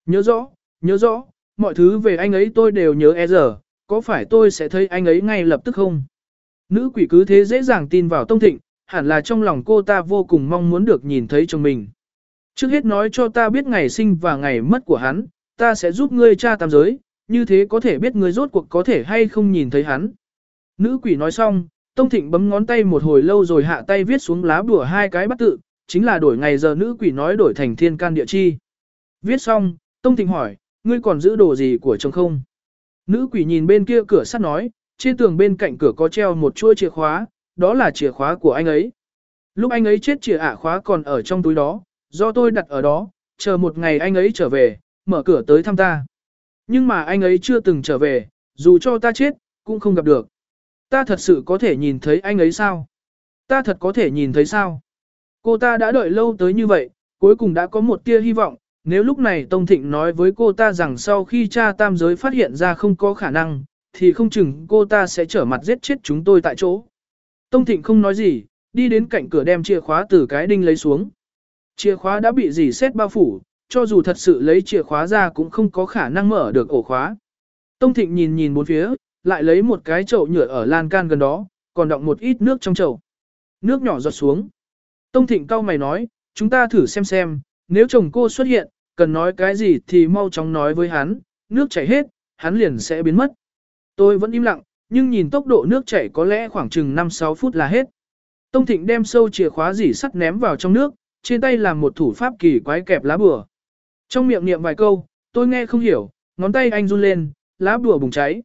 S1: Nhớ rõ, nhớ rõ, mọi thứ về anh ấy tôi đều nhớ e giờ, có phải tôi sẽ thấy anh ấy ngay lập tức không? Nữ quỷ cứ thế dễ dàng tin vào Tông Thịnh, hẳn là trong lòng cô ta vô cùng mong muốn được nhìn thấy chồng mình. Trước hết nói cho ta biết ngày sinh và ngày mất của hắn, ta sẽ giúp ngươi tra tam giới, như thế có thể biết ngươi rốt cuộc có thể hay không nhìn thấy hắn. Nữ quỷ nói xong, Tông Thịnh bấm ngón tay một hồi lâu rồi hạ tay viết xuống lá bùa hai cái bắt tự, chính là đổi ngày giờ nữ quỷ nói đổi thành thiên can địa chi. Viết xong, Tông Thịnh hỏi, ngươi còn giữ đồ gì của chồng không? Nữ quỷ nhìn bên kia cửa sắt nói, trên tường bên cạnh cửa có treo một chuôi chìa khóa, đó là chìa khóa của anh ấy. Lúc anh ấy chết chìa ả khóa còn ở trong túi đó, do tôi đặt ở đó, chờ một ngày anh ấy trở về, mở cửa tới thăm ta. Nhưng mà anh ấy chưa từng trở về, dù cho ta chết, cũng không gặp được. Ta thật sự có thể nhìn thấy anh ấy sao? Ta thật có thể nhìn thấy sao? Cô ta đã đợi lâu tới như vậy, cuối cùng đã có một tia hy vọng, nếu lúc này Tông Thịnh nói với cô ta rằng sau khi cha tam giới phát hiện ra không có khả năng, thì không chừng cô ta sẽ trở mặt giết chết chúng tôi tại chỗ. Tông Thịnh không nói gì, đi đến cạnh cửa đem chìa khóa từ cái đinh lấy xuống. Chìa khóa đã bị dì xét bao phủ, cho dù thật sự lấy chìa khóa ra cũng không có khả năng mở được ổ khóa. Tông Thịnh nhìn nhìn bốn phía, lại lấy một cái chậu nhựa ở lan can gần đó, còn đọng một ít nước trong chậu. Nước nhỏ giọt xuống. Tông Thịnh cau mày nói, chúng ta thử xem xem, nếu chồng cô xuất hiện, cần nói cái gì thì mau chóng nói với hắn, nước chảy hết, hắn liền sẽ biến mất. Tôi vẫn im lặng, nhưng nhìn tốc độ nước chảy có lẽ khoảng chừng 5-6 phút là hết. Tông Thịnh đem sâu chìa khóa dỉ sắt ném vào trong nước, trên tay làm một thủ pháp kỳ quái kẹp lá bùa. Trong miệng niệm vài câu, tôi nghe không hiểu, ngón tay anh run lên, lá bùa bùng cháy.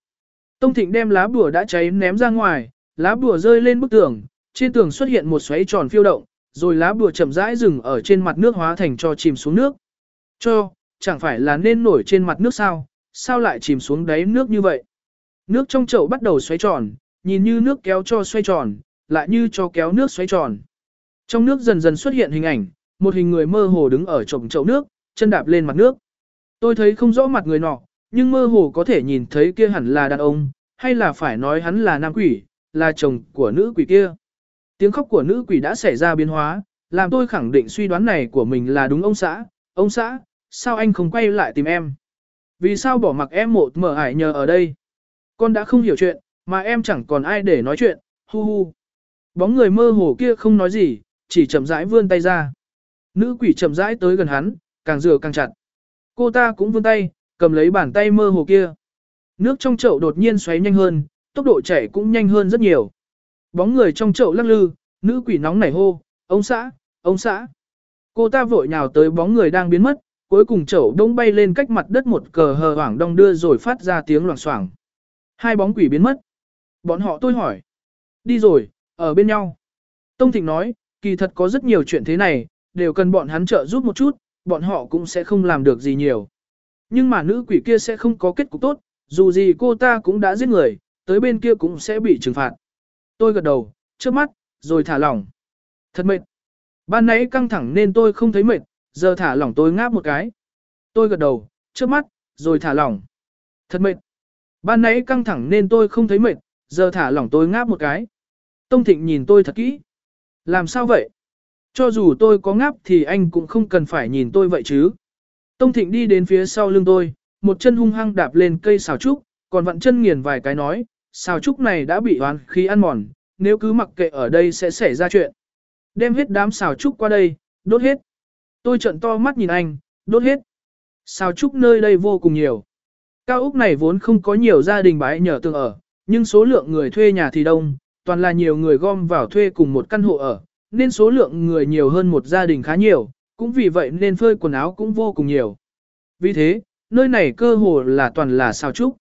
S1: Tông Thịnh đem lá bùa đã cháy ném ra ngoài, lá bùa rơi lên bức tường, trên tường xuất hiện một xoáy tròn phiêu động, rồi lá bùa chậm rãi dừng ở trên mặt nước hóa thành cho chìm xuống nước. Cho, chẳng phải là nên nổi trên mặt nước sao, sao lại chìm xuống đáy nước như vậy? Nước trong chậu bắt đầu xoáy tròn, nhìn như nước kéo cho xoay tròn, lại như cho kéo nước xoáy tròn. Trong nước dần dần xuất hiện hình ảnh, một hình người mơ hồ đứng ở chồng chậu nước, chân đạp lên mặt nước. Tôi thấy không rõ mặt người nọ, nhưng mơ hồ có thể nhìn thấy kia hẳn là đàn ông, hay là phải nói hắn là nam quỷ, là chồng của nữ quỷ kia. Tiếng khóc của nữ quỷ đã xảy ra biến hóa, làm tôi khẳng định suy đoán này của mình là đúng ông xã. Ông xã, sao anh không quay lại tìm em? Vì sao bỏ mặc em một mở ải nhờ ở đây? Con đã không hiểu chuyện, mà em chẳng còn ai để nói chuyện, hu hu. Bóng người mơ hồ kia không nói gì, chỉ chậm rãi vươn tay ra. Nữ quỷ chậm rãi tới gần hắn, càng rửa càng chặt. Cô ta cũng vươn tay, cầm lấy bàn tay mơ hồ kia. Nước trong chậu đột nhiên xoáy nhanh hơn, tốc độ chảy cũng nhanh hơn rất nhiều. Bóng người trong chậu lắc lư, nữ quỷ nóng nảy hô, ông xã, ông xã. Cô ta vội nhào tới bóng người đang biến mất, cuối cùng chậu đông bay lên cách mặt đất một cờ hờ hoảng đông đưa rồi phát ra tiếng loảng xoảng. Hai bóng quỷ biến mất. Bọn họ tôi hỏi. Đi rồi, ở bên nhau. Tông Thịnh nói, kỳ thật có rất nhiều chuyện thế này, đều cần bọn hắn trợ giúp một chút, bọn họ cũng sẽ không làm được gì nhiều. Nhưng mà nữ quỷ kia sẽ không có kết cục tốt, dù gì cô ta cũng đã giết người, tới bên kia cũng sẽ bị trừng phạt. Tôi gật đầu, trước mắt, rồi thả lỏng. Thật mệt. Ban nãy căng thẳng nên tôi không thấy mệt, giờ thả lỏng tôi ngáp một cái. Tôi gật đầu, trước mắt, rồi thả lỏng. Thật mệt. Ban nãy căng thẳng nên tôi không thấy mệt, giờ thả lỏng tôi ngáp một cái. Tông Thịnh nhìn tôi thật kỹ. Làm sao vậy? Cho dù tôi có ngáp thì anh cũng không cần phải nhìn tôi vậy chứ. Tông Thịnh đi đến phía sau lưng tôi, một chân hung hăng đạp lên cây xào trúc, còn vặn chân nghiền vài cái nói, xào trúc này đã bị oán khí ăn mòn, nếu cứ mặc kệ ở đây sẽ xảy ra chuyện. Đem hết đám xào trúc qua đây, đốt hết. Tôi trận to mắt nhìn anh, đốt hết. Xào trúc nơi đây vô cùng nhiều. Cao úc này vốn không có nhiều gia đình bái nhờ tương ở, nhưng số lượng người thuê nhà thì đông, toàn là nhiều người gom vào thuê cùng một căn hộ ở, nên số lượng người nhiều hơn một gia đình khá nhiều, cũng vì vậy nên phơi quần áo cũng vô cùng nhiều. Vì thế, nơi này cơ hồ là toàn là xào trúc.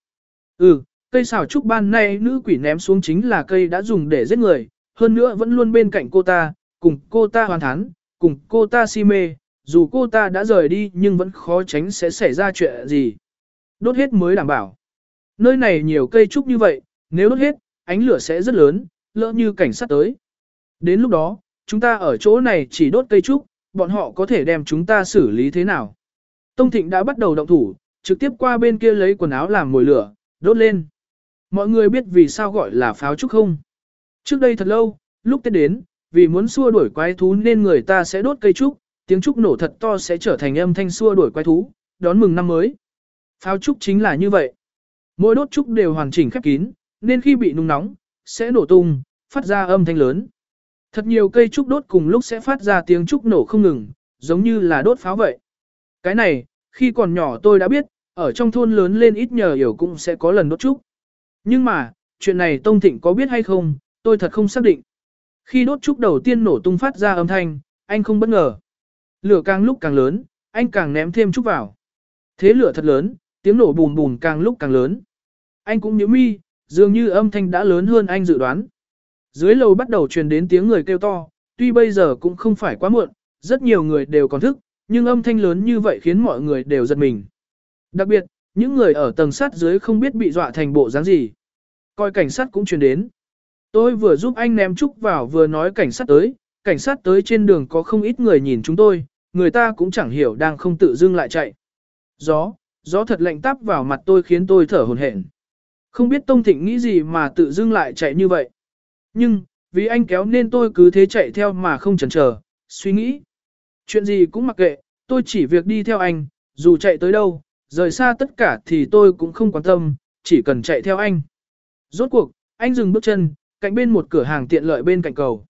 S1: Ừ, cây xào trúc ban nay nữ quỷ ném xuống chính là cây đã dùng để giết người, hơn nữa vẫn luôn bên cạnh cô ta, cùng cô ta hoàn thán, cùng cô ta si mê, dù cô ta đã rời đi nhưng vẫn khó tránh sẽ xảy ra chuyện gì. Đốt hết mới đảm bảo. Nơi này nhiều cây trúc như vậy, nếu đốt hết, ánh lửa sẽ rất lớn, lỡ như cảnh sát tới. Đến lúc đó, chúng ta ở chỗ này chỉ đốt cây trúc, bọn họ có thể đem chúng ta xử lý thế nào. Tông Thịnh đã bắt đầu động thủ, trực tiếp qua bên kia lấy quần áo làm mồi lửa, đốt lên. Mọi người biết vì sao gọi là pháo trúc không? Trước đây thật lâu, lúc Tết đến, vì muốn xua đuổi quái thú nên người ta sẽ đốt cây trúc, tiếng trúc nổ thật to sẽ trở thành âm thanh xua đuổi quái thú, đón mừng năm mới. Pháo trúc chính là như vậy. Mỗi đốt trúc đều hoàn chỉnh khép kín, nên khi bị nung nóng, sẽ nổ tung, phát ra âm thanh lớn. Thật nhiều cây trúc đốt cùng lúc sẽ phát ra tiếng trúc nổ không ngừng, giống như là đốt pháo vậy. Cái này, khi còn nhỏ tôi đã biết, ở trong thôn lớn lên ít nhờ hiểu cũng sẽ có lần đốt trúc. Nhưng mà, chuyện này Tông Thịnh có biết hay không, tôi thật không xác định. Khi đốt trúc đầu tiên nổ tung phát ra âm thanh, anh không bất ngờ. Lửa càng lúc càng lớn, anh càng ném thêm trúc vào. Thế lửa thật lớn, tiếng nổ bùn bùn càng lúc càng lớn. Anh cũng nhíu mi, dường như âm thanh đã lớn hơn anh dự đoán. Dưới lầu bắt đầu truyền đến tiếng người kêu to, tuy bây giờ cũng không phải quá muộn, rất nhiều người đều còn thức, nhưng âm thanh lớn như vậy khiến mọi người đều giật mình. Đặc biệt, những người ở tầng sát dưới không biết bị dọa thành bộ dáng gì. Coi cảnh sát cũng truyền đến. Tôi vừa giúp anh ném trúc vào vừa nói cảnh sát tới, cảnh sát tới trên đường có không ít người nhìn chúng tôi, người ta cũng chẳng hiểu đang không tự dưng lại chạy. Gió, gió thật lạnh tắp vào mặt tôi khiến tôi thở hổn hển. Không biết Tông Thịnh nghĩ gì mà tự dưng lại chạy như vậy. Nhưng, vì anh kéo nên tôi cứ thế chạy theo mà không chần chờ, suy nghĩ. Chuyện gì cũng mặc kệ, tôi chỉ việc đi theo anh, dù chạy tới đâu, rời xa tất cả thì tôi cũng không quan tâm, chỉ cần chạy theo anh. Rốt cuộc, anh dừng bước chân, cạnh bên một cửa hàng tiện lợi bên cạnh cầu.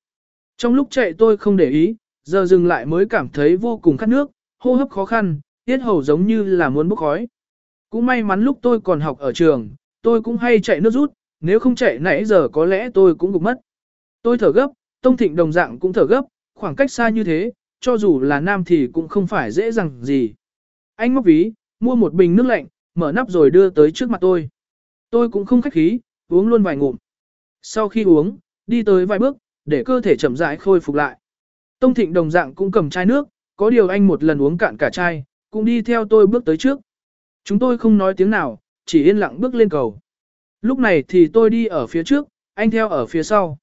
S1: Trong lúc chạy tôi không để ý, giờ dừng lại mới cảm thấy vô cùng khát nước, hô hấp khó khăn, tiết hầu giống như là muốn bốc khói. Cũng may mắn lúc tôi còn học ở trường, tôi cũng hay chạy nước rút, nếu không chạy nãy giờ có lẽ tôi cũng gục mất. Tôi thở gấp, Tông Thịnh đồng dạng cũng thở gấp, khoảng cách xa như thế, cho dù là nam thì cũng không phải dễ dàng gì. Anh móc ví, mua một bình nước lạnh, mở nắp rồi đưa tới trước mặt tôi. Tôi cũng không khách khí, uống luôn vài ngụm. Sau khi uống, đi tới vài bước, để cơ thể chậm rãi khôi phục lại. Tông Thịnh đồng dạng cũng cầm chai nước, có điều anh một lần uống cạn cả chai, cũng đi theo tôi bước tới trước. Chúng tôi không nói tiếng nào, chỉ yên lặng bước lên cầu. Lúc này thì tôi đi ở phía trước, anh theo ở phía sau.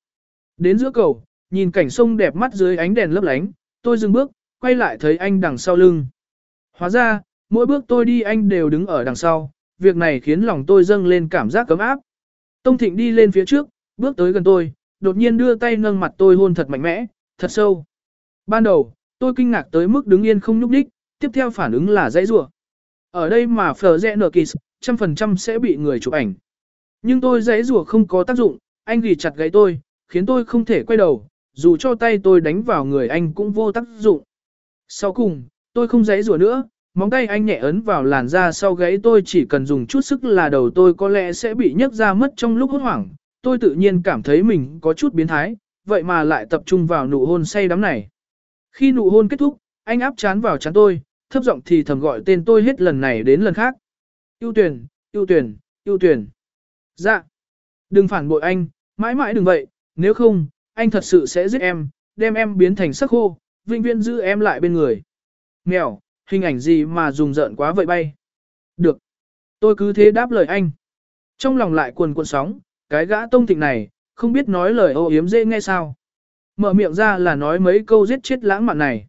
S1: Đến giữa cầu, nhìn cảnh sông đẹp mắt dưới ánh đèn lấp lánh, tôi dừng bước, quay lại thấy anh đằng sau lưng. Hóa ra, mỗi bước tôi đi anh đều đứng ở đằng sau, việc này khiến lòng tôi dâng lên cảm giác cấm áp. Tông Thịnh đi lên phía trước, bước tới gần tôi, đột nhiên đưa tay nâng mặt tôi hôn thật mạnh mẽ, thật sâu. Ban đầu, tôi kinh ngạc tới mức đứng yên không nhúc đích, tiếp theo phản ứng là dãy rủa. Ở đây mà phở rẽ nở kỳ, trăm phần trăm sẽ bị người chụp ảnh. Nhưng tôi dãy rủa không có tác dụng, anh ghi chặt gáy tôi, khiến tôi không thể quay đầu, dù cho tay tôi đánh vào người anh cũng vô tác dụng. Sau cùng, tôi không dãy rủa nữa, móng tay anh nhẹ ấn vào làn da sau gáy tôi chỉ cần dùng chút sức là đầu tôi có lẽ sẽ bị nhấc ra mất trong lúc hốt hoảng. Tôi tự nhiên cảm thấy mình có chút biến thái, vậy mà lại tập trung vào nụ hôn say đắm này. Khi nụ hôn kết thúc, anh áp chán vào chán tôi, thấp giọng thì thầm gọi tên tôi hết lần này đến lần khác. Yêu tuyển, yêu tuyển, yêu tuyển. Dạ. Đừng phản bội anh, mãi mãi đừng vậy, nếu không, anh thật sự sẽ giết em, đem em biến thành sắc khô, vĩnh viễn giữ em lại bên người. Mèo, hình ảnh gì mà dùng giận quá vậy bay. Được. Tôi cứ thế đáp lời anh. Trong lòng lại cuồn cuộn sóng, cái gã tông thịnh này, không biết nói lời ô yếm dễ nghe sao. Mở miệng ra là nói mấy câu giết chết lãng mạn này.